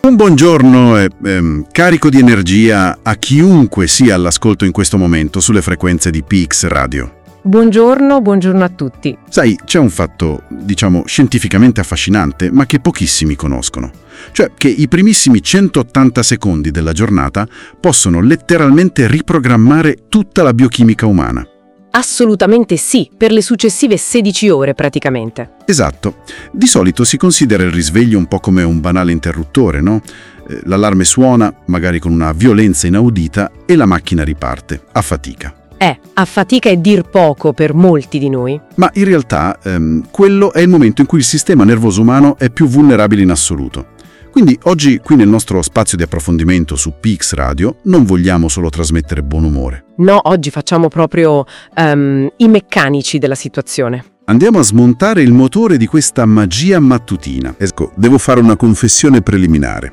Un buongiorno e ehm, carico di energia a chiunque sia all'ascolto in questo momento sulle frequenze di PX Radio. Buongiorno, buongiorno a tutti. Sai, c'è un fatto, diciamo, scientificamente affascinante, ma che pochissimi conoscono. Cioè che i primissimi 180 secondi della giornata possono letteralmente riprogrammare tutta la biochimica umana. Assolutamente sì, per le successive 16 ore praticamente. Esatto. Di solito si considera il risveglio un po' come un banale interruttore, no? Eh, L'allarme suona, magari con una violenza inaudita, e la macchina riparte, a fatica. Eh, a fatica è dir poco per molti di noi. Ma in realtà ehm, quello è il momento in cui il sistema nervoso umano è più vulnerabile in assoluto. Quindi oggi qui nel nostro spazio di approfondimento su PX Radio non vogliamo solo trasmettere buon umore. No, oggi facciamo proprio ehm, i meccanici della situazione. Andiamo a smontare il motore di questa magia mattutina. Ecco, devo fare una confessione preliminare.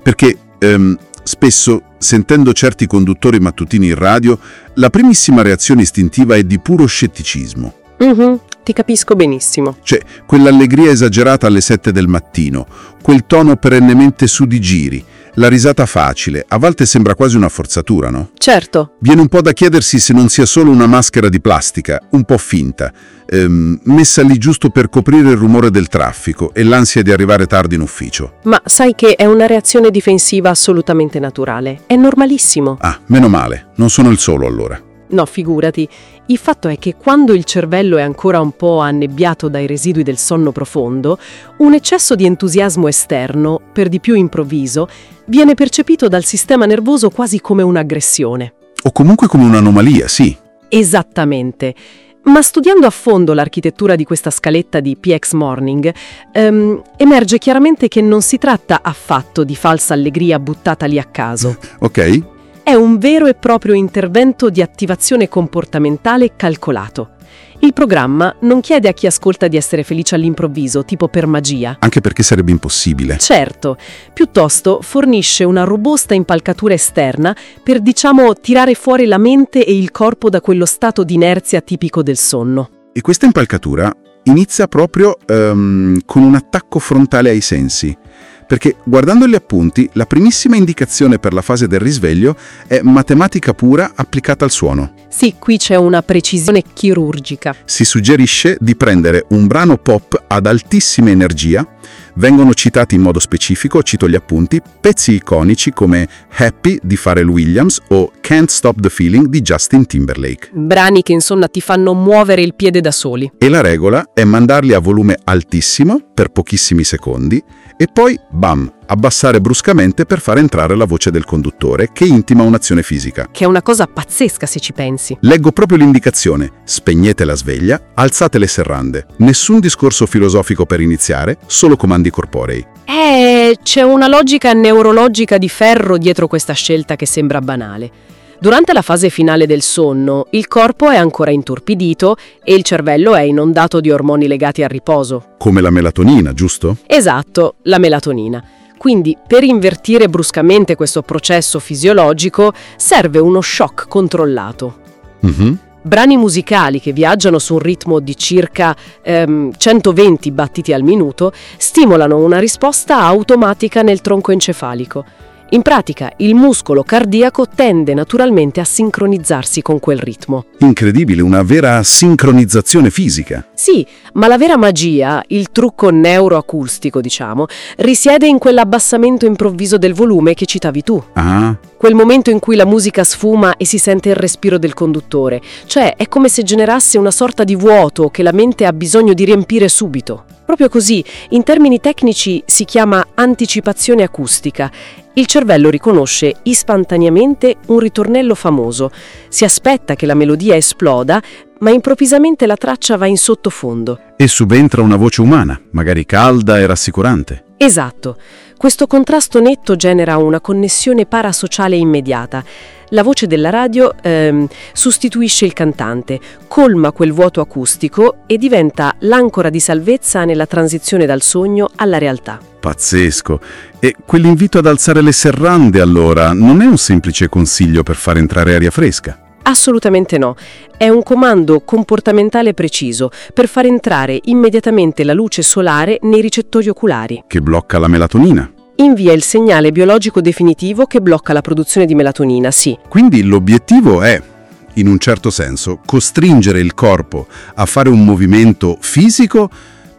Perché ehm, spesso, sentendo certi conduttori mattutini in radio, la primissima reazione istintiva è di puro scetticismo. Mhm, ti capisco benissimo. Cioè, quell'allegria esagerata alle 7 del mattino, quel tono perennemente su di giri, la risata facile, a volte sembra quasi una forzatura, no? Certo, Viene un po' da chiedersi se non sia solo una maschera di plastica, un po' finta, ehm, messa lì giusto per coprire il rumore del traffico e l'ansia di arrivare tardi in ufficio. ma sai che è una reazione difensiva assolutamente naturale. È normalissimo. Ah, meno male, non sono il solo allora. No, figurati. Il fatto è che quando il cervello è ancora un po' annebbiato dai residui del sonno profondo, un eccesso di entusiasmo esterno, per di più improvviso, viene percepito dal sistema nervoso quasi come un'aggressione. O comunque come un'anomalia, sì. Esattamente. Ma studiando a fondo l'architettura di questa scaletta di PX Morning, ehm, emerge chiaramente che non si tratta affatto di falsa allegria buttata lì a caso. Ok? È un vero e proprio intervento di attivazione comportamentale calcolato. Il programma non chiede a chi ascolta di essere felice all'improvviso, tipo per magia. Anche perché sarebbe impossibile. Certo, piuttosto fornisce una robusta impalcatura esterna per, diciamo, tirare fuori la mente e il corpo da quello stato di inerzia tipico del sonno. E questa impalcatura inizia proprio ehm, con un attacco frontale ai sensi. Perché guardando gli appunti, la primissima indicazione per la fase del risveglio è matematica pura applicata al suono. Sì, qui c'è una precisione chirurgica. Si suggerisce di prendere un brano pop ad altissima energia, vengono citati in modo specifico, cito gli appunti, pezzi iconici come Happy di Pharrell Williams o Can't Stop the Feeling di Justin Timberlake. Brani che insomma ti fanno muovere il piede da soli. E la regola è mandarli a volume altissimo per pochissimi secondi e poi, bam, abbassare bruscamente per far entrare la voce del conduttore che intima un'azione fisica. Che è una cosa pazzesca se ci pensi. Leggo proprio l'indicazione, spegnete la sveglia, alzate le serrande. Nessun discorso filosofico per iniziare, solo comandi corporei. Eh, c'è una logica neurologica di ferro dietro questa scelta che sembra banale. Durante la fase finale del sonno, il corpo è ancora intorpidito e il cervello è inondato di ormoni legati al riposo. Come la melatonina, giusto? Esatto, la melatonina. Quindi, per invertire bruscamente questo processo fisiologico, serve uno shock controllato. Mhm. Brani musicali che viaggiano su un ritmo di circa ehm, 120 battiti al minuto stimolano una risposta automatica nel tronco encefalico. In pratica, il muscolo cardiaco tende naturalmente a sincronizzarsi con quel ritmo. Incredibile, una vera sincronizzazione fisica. Sì, ma la vera magia, il trucco neuroacustico, diciamo, risiede in quell'abbassamento improvviso del volume che citavi tu. Ah, Quel momento in cui la musica sfuma e si sente il respiro del conduttore, cioè è come se generasse una sorta di vuoto che la mente ha bisogno di riempire subito. Proprio così, in termini tecnici si chiama anticipazione acustica. Il cervello riconosce istantaneamente un ritornello famoso, si aspetta che la melodia esploda, ma improvvisamente la traccia va in sottofondo. e subentra una voce umana, magari calda e rassicurante. Esatto. Questo contrasto netto genera una connessione parasociale immediata. La voce della radio ehm, sostituisce il cantante, colma quel vuoto acustico e diventa l'ancora di salvezza nella transizione dal sogno alla realtà. Pazzesco. E quell'invito ad alzare le serrande, allora, non è un semplice consiglio per far entrare aria fresca. Assolutamente no. È un comando comportamentale preciso per far entrare immediatamente la luce solare nei ricettori oculari. Che blocca la melatonina. Invia il segnale biologico definitivo che blocca la produzione di melatonina, sì. Quindi l'obiettivo è, in un certo senso, costringere il corpo a fare un movimento fisico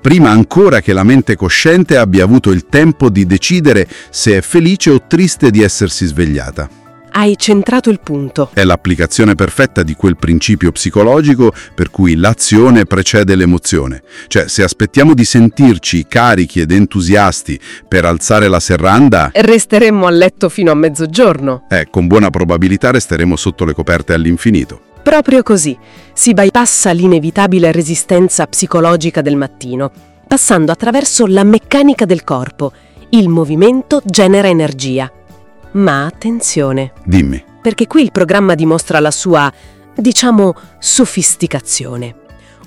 prima ancora che la mente cosciente abbia avuto il tempo di decidere se è felice o triste di essersi svegliata. Hai centrato il punto. È l'applicazione perfetta di quel principio psicologico per cui l'azione precede l'emozione. Cioè, se aspettiamo di sentirci carichi ed entusiasti per alzare la serranda... Resteremmo a letto fino a mezzogiorno. Eh, con buona probabilità resteremo sotto le coperte all'infinito. Proprio così si bypassa l'inevitabile resistenza psicologica del mattino, passando attraverso la meccanica del corpo. Il movimento genera energia. Ma attenzione, Dimmi. perché qui il programma dimostra la sua, diciamo, sofisticazione.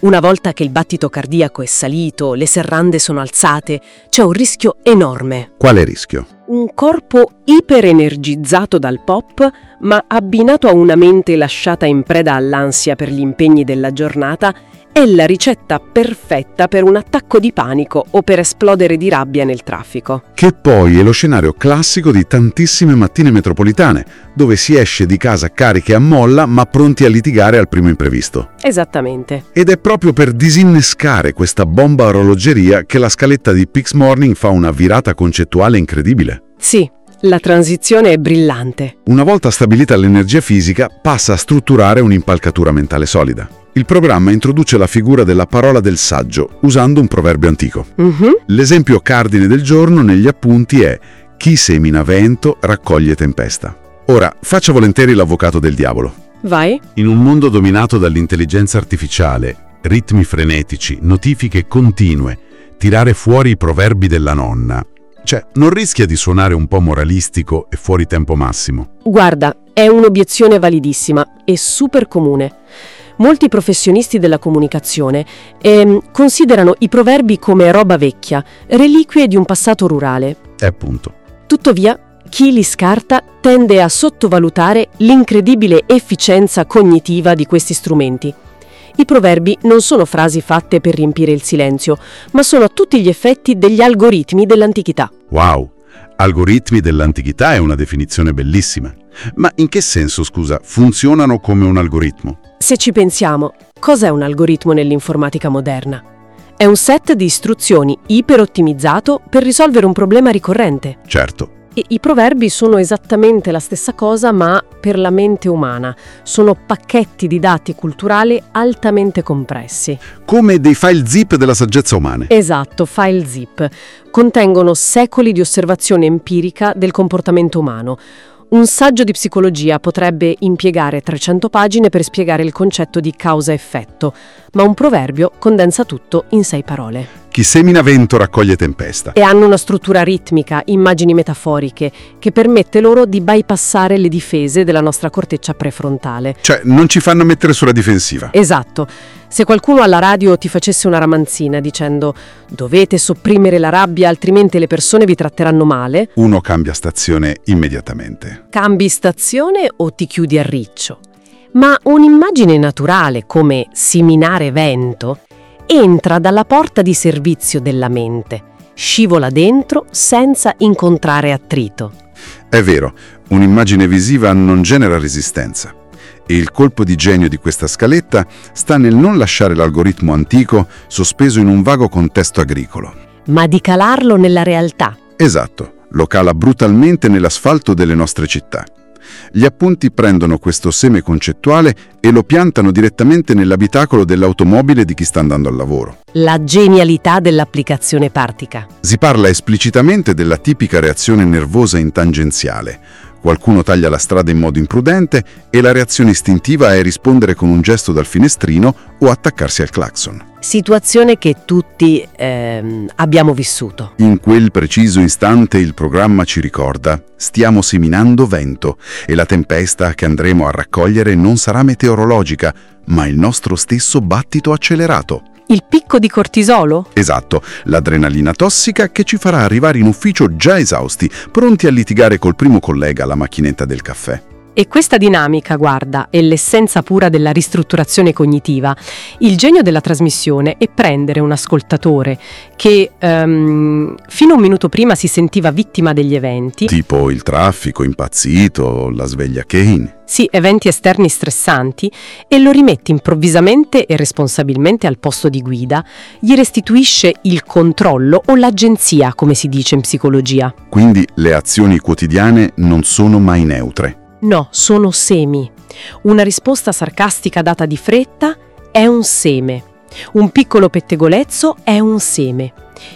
Una volta che il battito cardiaco è salito, le serrande sono alzate, c'è un rischio enorme. Quale rischio? Un corpo iperenergizzato dal pop, ma abbinato a una mente lasciata in preda all'ansia per gli impegni della giornata, è la ricetta perfetta per un attacco di panico o per esplodere di rabbia nel traffico. Che poi è lo scenario classico di tantissime mattine metropolitane, dove si esce di casa cariche a molla ma pronti a litigare al primo imprevisto. Esattamente. Ed è proprio per disinnescare questa bomba orologeria che la scaletta di Pix Morning fa una virata concettuale incredibile. Sì, la transizione è brillante. Una volta stabilita l'energia fisica, passa a strutturare un'impalcatura mentale solida. Il programma introduce la figura della parola del saggio, usando un proverbio antico. Mhm. L'esempio cardine del giorno negli appunti è chi semina vento raccoglie tempesta. Ora, faccia volentieri l'avvocato del diavolo. Vai. In un mondo dominato dall'intelligenza artificiale, ritmi frenetici, notifiche continue, tirare fuori i proverbi della nonna, cioè, non rischia di suonare un po' moralistico e fuori tempo massimo? Guarda, è un'obiezione validissima e super comune. Molti professionisti della comunicazione ehm, considerano i proverbi come roba vecchia, reliquie di un passato rurale. E appunto. Tuttavia, chi li scarta tende a sottovalutare l'incredibile efficienza cognitiva di questi strumenti. I proverbi non sono frasi fatte per riempire il silenzio, ma sono a tutti gli effetti degli algoritmi dell'antichità. Wow! Algoritmi dell'antichità è una definizione bellissima. Ma in che senso, scusa, funzionano come un algoritmo? Se ci pensiamo, cos'è un algoritmo nell'informatica moderna? È un set di istruzioni iperottimizzato per risolvere un problema ricorrente. Certo. E I proverbi sono esattamente la stessa cosa, ma per la mente umana. Sono pacchetti di dati culturali altamente compressi. Come dei file zip della saggezza umana. Esatto, file zip. Contengono secoli di osservazione empirica del comportamento umano. Un saggio di psicologia potrebbe impiegare 300 pagine per spiegare il concetto di causa-effetto, ma un proverbio condensa tutto in sei parole. Chi semina vento raccoglie tempesta. E hanno una struttura ritmica, immagini metaforiche, che permette loro di bypassare le difese della nostra corteccia prefrontale. Cioè, non ci fanno mettere sulla difensiva. Esatto. Se qualcuno alla radio ti facesse una ramanzina dicendo dovete sopprimere la rabbia altrimenti le persone vi tratteranno male, Uno cambia stazione immediatamente. cambi stazione o ti chiudi a riccio. Ma un'immagine naturale come seminare vento entra dalla porta di servizio della mente, scivola dentro senza incontrare attrito. È vero, un'immagine visiva non genera resistenza. E il colpo di genio di questa scaletta sta nel non lasciare l'algoritmo antico sospeso in un vago contesto agricolo. Ma di calarlo nella realtà. Esatto, lo cala brutalmente nell'asfalto delle nostre città. Gli appunti prendono questo seme concettuale e lo piantano direttamente nell'abitacolo dell'automobile di chi sta andando al lavoro. La genialità dell'applicazione partica. Si parla esplicitamente della tipica reazione nervosa in tangenziale. Qualcuno taglia la strada in modo imprudente e la reazione istintiva è rispondere con un gesto dal finestrino o attaccarsi al clacson. Situazione che tutti ehm, abbiamo vissuto. In quel preciso istante il programma ci ricorda stiamo seminando vento e la tempesta che andremo a raccogliere non sarà meteorologica, ma il nostro stesso battito accelerato. Il picco di cortisolo? Esatto, l'adrenalina tossica che ci farà arrivare in ufficio già esausti, pronti a litigare col primo collega alla macchinetta del caffè. E questa dinamica, guarda, è l'essenza pura della ristrutturazione cognitiva. Il genio della trasmissione è prendere un ascoltatore che ehm, fino a un minuto prima si sentiva vittima degli eventi. Tipo il traffico impazzito, la sveglia Kane. Sì, eventi esterni stressanti, e lo rimette improvvisamente e responsabilmente al posto di guida, gli restituisce il controllo o l'agenzia, come si dice in psicologia. Quindi le azioni quotidiane non sono mai neutre. No, sono semi. Una risposta sarcastica data di fretta è un seme. Un piccolo pettegolezzo è un seme.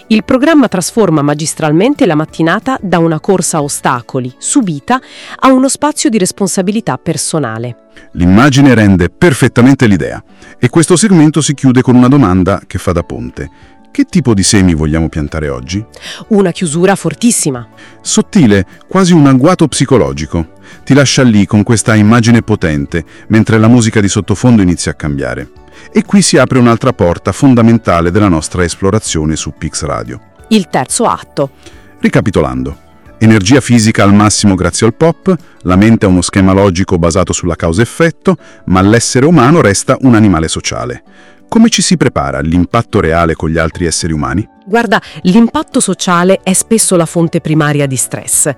Il programma trasforma magistralmente la mattinata da una corsa a ostacoli, subita, a uno spazio di responsabilità personale. L'immagine rende perfettamente l'idea e questo segmento si chiude con una domanda che fa da ponte. Che tipo di semi vogliamo piantare oggi? Una chiusura fortissima. Sottile, quasi un agguato psicologico. Ti lascia lì con questa immagine potente, mentre la musica di sottofondo inizia a cambiare. E qui si apre un'altra porta fondamentale della nostra esplorazione su Pix Radio. Il terzo atto. Ricapitolando. Energia fisica al massimo grazie al pop, la mente è uno schema logico basato sulla causa-effetto, ma l'essere umano resta un animale sociale. Come ci si prepara all'impatto reale con gli altri esseri umani? Guarda, l'impatto sociale è spesso la fonte primaria di stress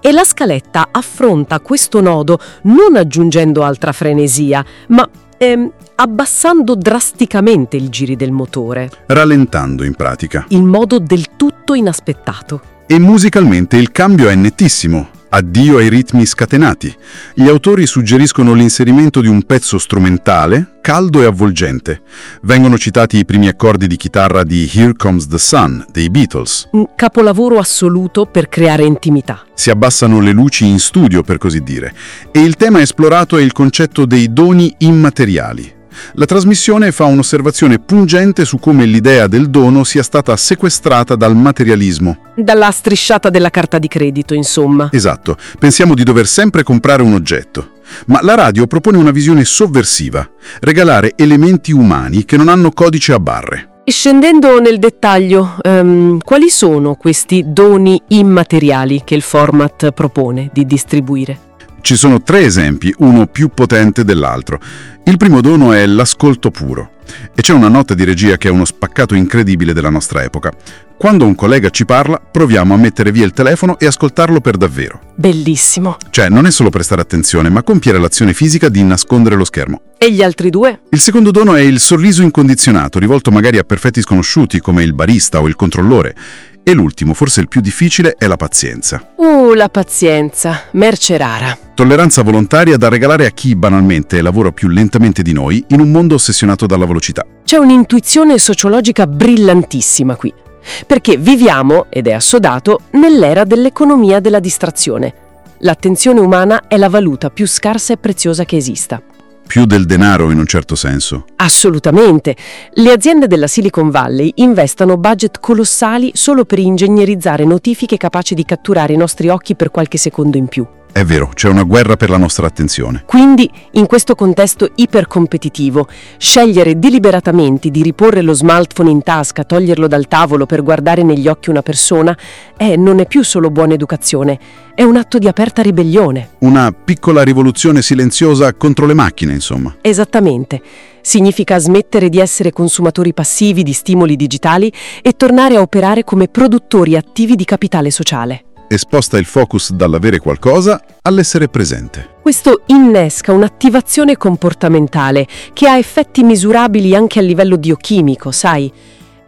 e la scaletta affronta questo nodo non aggiungendo altra frenesia, ma ehm, abbassando drasticamente il giri del motore. Rallentando in pratica. In modo del tutto inaspettato. E musicalmente il cambio è nettissimo. Addio ai ritmi scatenati. Gli autori suggeriscono l'inserimento di un pezzo strumentale, caldo e avvolgente. Vengono citati i primi accordi di chitarra di Here Comes the Sun dei Beatles. Un capolavoro assoluto per creare intimità. Si abbassano le luci in studio, per così dire, e il tema esplorato è il concetto dei doni immateriali. La trasmissione fa un'osservazione pungente su come l'idea del dono sia stata sequestrata dal materialismo. Dalla strisciata della carta di credito, insomma. Esatto, pensiamo di dover sempre comprare un oggetto. Ma la radio propone una visione sovversiva, regalare elementi umani che non hanno codice a barre. E scendendo nel dettaglio, um, quali sono questi doni immateriali che il format propone di distribuire? Ci sono tre esempi, uno più potente dell'altro. Il primo dono è l'ascolto puro. E c'è una nota di regia che è uno spaccato incredibile della nostra epoca. Quando un collega ci parla, proviamo a mettere via il telefono e ascoltarlo per davvero. Bellissimo. Cioè, non è solo prestare attenzione, ma compiere l'azione fisica di nascondere lo schermo. E gli altri due? Il secondo dono è il sorriso incondizionato, rivolto magari a perfetti sconosciuti come il barista o il controllore. E l'ultimo, forse il più difficile, è la pazienza. Uh, la pazienza, merce rara. Tolleranza volontaria da regalare a chi banalmente lavora più lentamente di noi in un mondo ossessionato dalla velocità. C'è un'intuizione sociologica brillantissima qui, perché viviamo, ed è assodato, nell'era dell'economia della distrazione. L'attenzione umana è la valuta più scarsa e preziosa che esista. Più del denaro in un certo senso. Assolutamente. Le aziende della Silicon Valley investono budget colossali solo per ingegnerizzare notifiche capaci di catturare i nostri occhi per qualche secondo in più. È vero, c'è una guerra per la nostra attenzione. Quindi, in questo contesto ipercompetitivo, scegliere deliberatamente di riporre lo smartphone in tasca, toglierlo dal tavolo per guardare negli occhi una persona, è, non è più solo buona educazione, è un atto di aperta ribellione. Una piccola rivoluzione silenziosa contro le macchine, insomma. Esattamente. Significa smettere di essere consumatori passivi di stimoli digitali e tornare a operare come produttori attivi di capitale sociale e sposta il focus dall'avere qualcosa all'essere presente. Questo innesca un'attivazione comportamentale che ha effetti misurabili anche a livello biochimico, sai?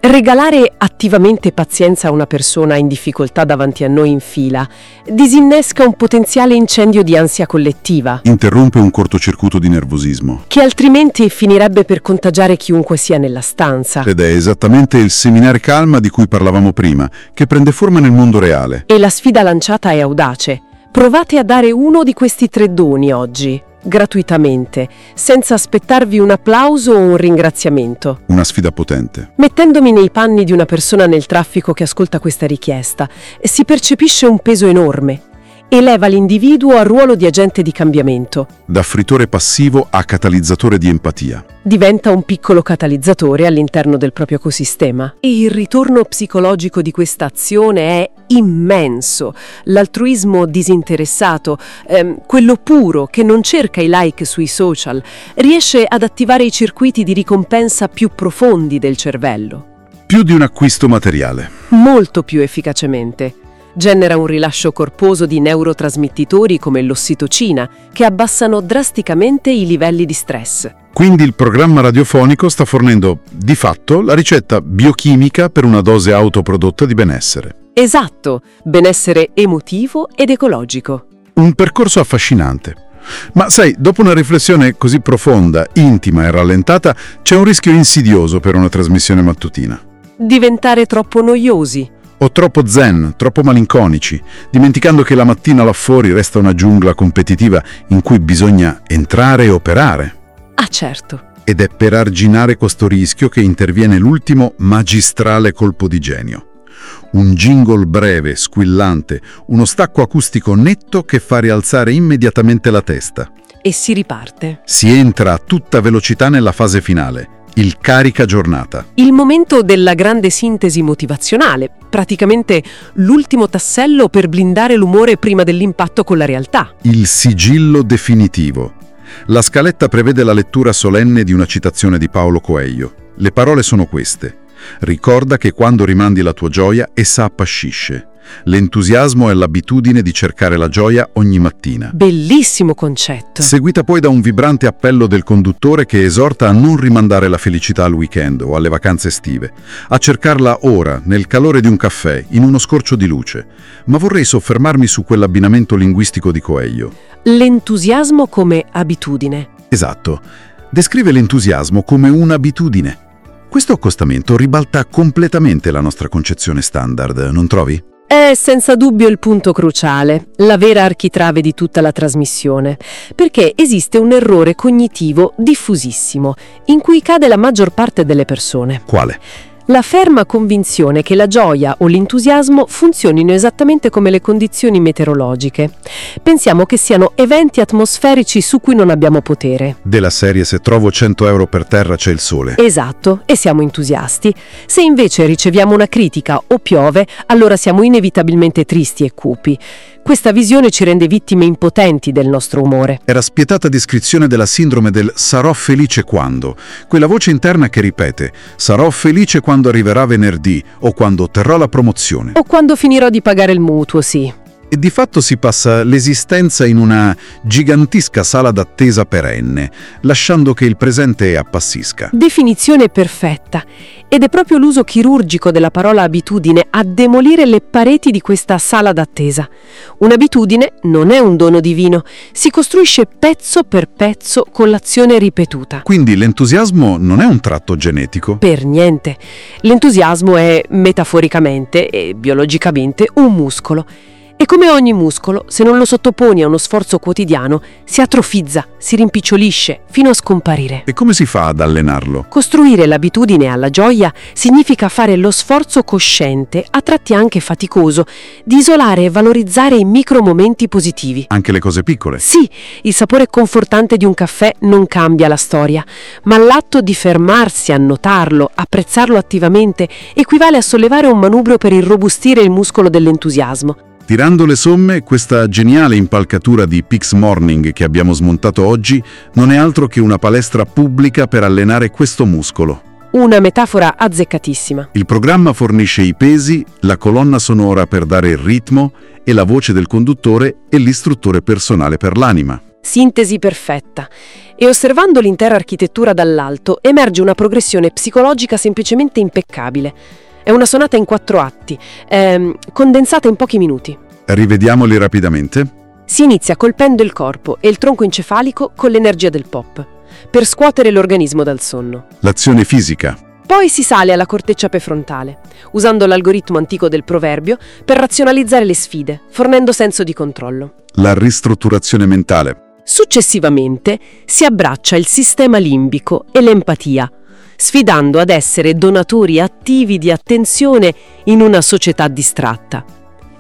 Regalare attivamente pazienza a una persona in difficoltà davanti a noi in fila disinnesca un potenziale incendio di ansia collettiva. Interrompe un cortocircuito di nervosismo. Che altrimenti finirebbe per contagiare chiunque sia nella stanza. Ed è esattamente il seminare calma di cui parlavamo prima, che prende forma nel mondo reale. E la sfida lanciata è audace. Provate a dare uno di questi tre doni oggi gratuitamente, senza aspettarvi un applauso o un ringraziamento. Una sfida potente. Mettendomi nei panni di una persona nel traffico che ascolta questa richiesta, si percepisce un peso enorme. Eleva l'individuo al ruolo di agente di cambiamento. Da frittore passivo a catalizzatore di empatia. Diventa un piccolo catalizzatore all'interno del proprio ecosistema. E il ritorno psicologico di questa azione è immenso. L'altruismo disinteressato, ehm, quello puro che non cerca i like sui social, riesce ad attivare i circuiti di ricompensa più profondi del cervello. Più di un acquisto materiale. Molto più efficacemente genera un rilascio corposo di neurotrasmettitori come l'ossitocina, che abbassano drasticamente i livelli di stress. Quindi il programma radiofonico sta fornendo, di fatto, la ricetta biochimica per una dose autoprodotta di benessere. Esatto, benessere emotivo ed ecologico. Un percorso affascinante. Ma sai, dopo una riflessione così profonda, intima e rallentata, c'è un rischio insidioso per una trasmissione mattutina. Diventare troppo noiosi, o troppo zen, troppo malinconici, dimenticando che la mattina là fuori resta una giungla competitiva in cui bisogna entrare e operare. Ah certo. Ed è per arginare questo rischio che interviene l'ultimo magistrale colpo di genio. Un jingle breve, squillante, uno stacco acustico netto che fa rialzare immediatamente la testa. E si riparte. Si entra a tutta velocità nella fase finale il carica giornata. Il momento della grande sintesi motivazionale, praticamente l'ultimo tassello per blindare l'umore prima dell'impatto con la realtà. Il sigillo definitivo. La scaletta prevede la lettura solenne di una citazione di Paolo Coelho. Le parole sono queste. Ricorda che quando rimandi la tua gioia, essa appascisce. L'entusiasmo è l'abitudine di cercare la gioia ogni mattina. Bellissimo concetto. Seguita poi da un vibrante appello del conduttore che esorta a non rimandare la felicità al weekend o alle vacanze estive, a cercarla ora, nel calore di un caffè, in uno scorcio di luce. Ma vorrei soffermarmi su quell'abbinamento linguistico di Coelho. L'entusiasmo come abitudine. Esatto. Descrive l'entusiasmo come un'abitudine. Questo accostamento ribalta completamente la nostra concezione standard, non trovi? È senza dubbio il punto cruciale, la vera architrave di tutta la trasmissione, perché esiste un errore cognitivo diffusissimo, in cui cade la maggior parte delle persone. Quale? La ferma convinzione che la gioia o l'entusiasmo funzionino esattamente come le condizioni meteorologiche. Pensiamo che siano eventi atmosferici su cui non abbiamo potere. Della serie se trovo 100 euro per terra c'è il sole. Esatto, e siamo entusiasti. Se invece riceviamo una critica o piove, allora siamo inevitabilmente tristi e cupi. Questa visione ci rende vittime impotenti del nostro umore. Era spietata descrizione della sindrome del sarò felice quando, quella voce interna che ripete sarò felice quando arriverà venerdì o quando otterrò la promozione. O quando finirò di pagare il mutuo, sì e di fatto si passa l'esistenza in una gigantesca sala d'attesa perenne, lasciando che il presente appassisca. Definizione perfetta. Ed è proprio l'uso chirurgico della parola abitudine a demolire le pareti di questa sala d'attesa. Un'abitudine non è un dono divino, si costruisce pezzo per pezzo con l'azione ripetuta. Quindi l'entusiasmo non è un tratto genetico? Per niente. L'entusiasmo è metaforicamente e biologicamente un muscolo e come ogni muscolo, se non lo sottoponi a uno sforzo quotidiano, si atrofizza, si rimpicciolisce, fino a scomparire. E come si fa ad allenarlo? Costruire l'abitudine alla gioia significa fare lo sforzo cosciente, a tratti anche faticoso, di isolare e valorizzare i micro momenti positivi. Anche le cose piccole? Sì, il sapore confortante di un caffè non cambia la storia, ma l'atto di fermarsi a notarlo, apprezzarlo attivamente, equivale a sollevare un manubrio per irrobustire il muscolo dell'entusiasmo. Tirando le somme, questa geniale impalcatura di Pix Morning che abbiamo smontato oggi non è altro che una palestra pubblica per allenare questo muscolo. Una metafora azzeccatissima. Il programma fornisce i pesi, la colonna sonora per dare il ritmo e la voce del conduttore e l'istruttore personale per l'anima. Sintesi perfetta. E osservando l'intera architettura dall'alto emerge una progressione psicologica semplicemente impeccabile. È una sonata in quattro atti, ehm, condensata in pochi minuti. Rivediamoli rapidamente. Si inizia colpendo il corpo e il tronco encefalico con l'energia del pop, per scuotere l'organismo dal sonno. L'azione fisica. Poi si sale alla corteccia prefrontale, usando l'algoritmo antico del proverbio per razionalizzare le sfide, fornendo senso di controllo. La ristrutturazione mentale. Successivamente si abbraccia il sistema limbico e l'empatia, sfidando ad essere donatori attivi di attenzione in una società distratta.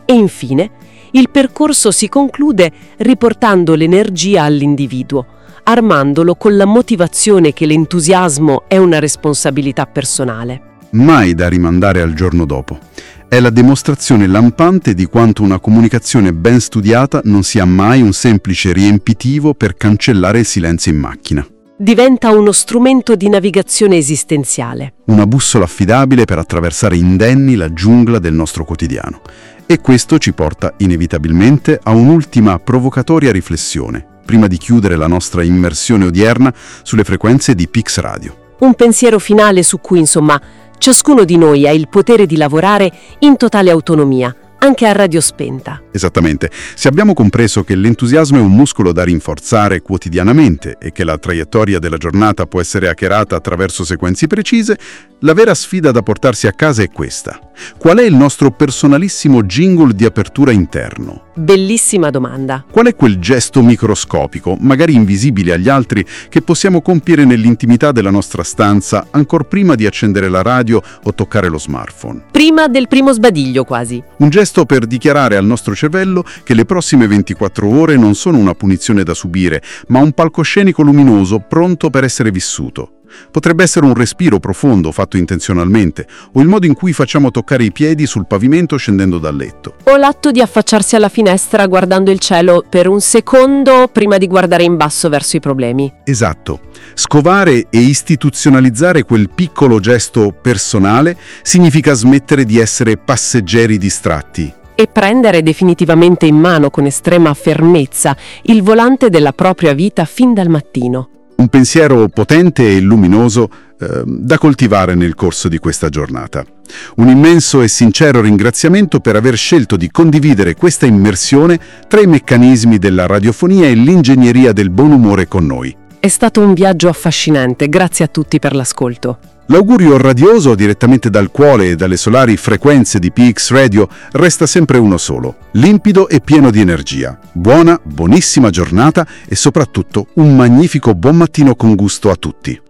E infine, Il percorso si conclude riportando l'energia all'individuo, armandolo con la motivazione che l'entusiasmo è una responsabilità personale. Mai da rimandare al giorno dopo. È la dimostrazione lampante di quanto una comunicazione ben studiata non sia mai un semplice riempitivo per cancellare il silenzio in macchina. Diventa uno strumento di navigazione esistenziale. Una bussola affidabile per attraversare indenni la giungla del nostro quotidiano. E questo ci porta inevitabilmente a un'ultima provocatoria riflessione, prima di chiudere la nostra immersione odierna sulle frequenze di Pix Radio. Un pensiero finale su cui, insomma, ciascuno di noi ha il potere di lavorare in totale autonomia, anche a radio spenta. Esattamente. Se abbiamo compreso che l'entusiasmo è un muscolo da rinforzare quotidianamente e che la traiettoria della giornata può essere hackerata attraverso sequenze precise, la vera sfida da portarsi a casa è questa. Qual è il nostro personalissimo jingle di apertura interno? Bellissima domanda. Qual è quel gesto microscopico, magari invisibile agli altri, che possiamo compiere nell'intimità della nostra stanza ancora prima di accendere la radio o toccare lo smartphone? Prima del primo sbadiglio quasi. Un gesto per dichiarare al nostro cervello che le prossime 24 ore non sono una punizione da subire, ma un palcoscenico luminoso pronto per essere vissuto. Potrebbe essere un respiro profondo fatto intenzionalmente, o il modo in cui facciamo toccare i piedi sul pavimento scendendo dal letto. O l'atto di affacciarsi alla finestra guardando il cielo per un secondo prima di guardare in basso verso i problemi. Esatto. Scovare e istituzionalizzare quel piccolo gesto personale significa smettere di essere passeggeri distratti. E prendere definitivamente in mano con estrema fermezza il volante della propria vita fin dal mattino. Un pensiero potente e luminoso eh, da coltivare nel corso di questa giornata. Un immenso e sincero ringraziamento per aver scelto di condividere questa immersione tra i meccanismi della radiofonia e l'ingegneria del buon umore con noi. È stato un viaggio affascinante, grazie a tutti per l'ascolto. L'augurio radioso direttamente dal cuore e dalle solari frequenze di PX Radio resta sempre uno solo, limpido e pieno di energia. Buona, buonissima giornata e soprattutto un magnifico buon mattino con gusto a tutti.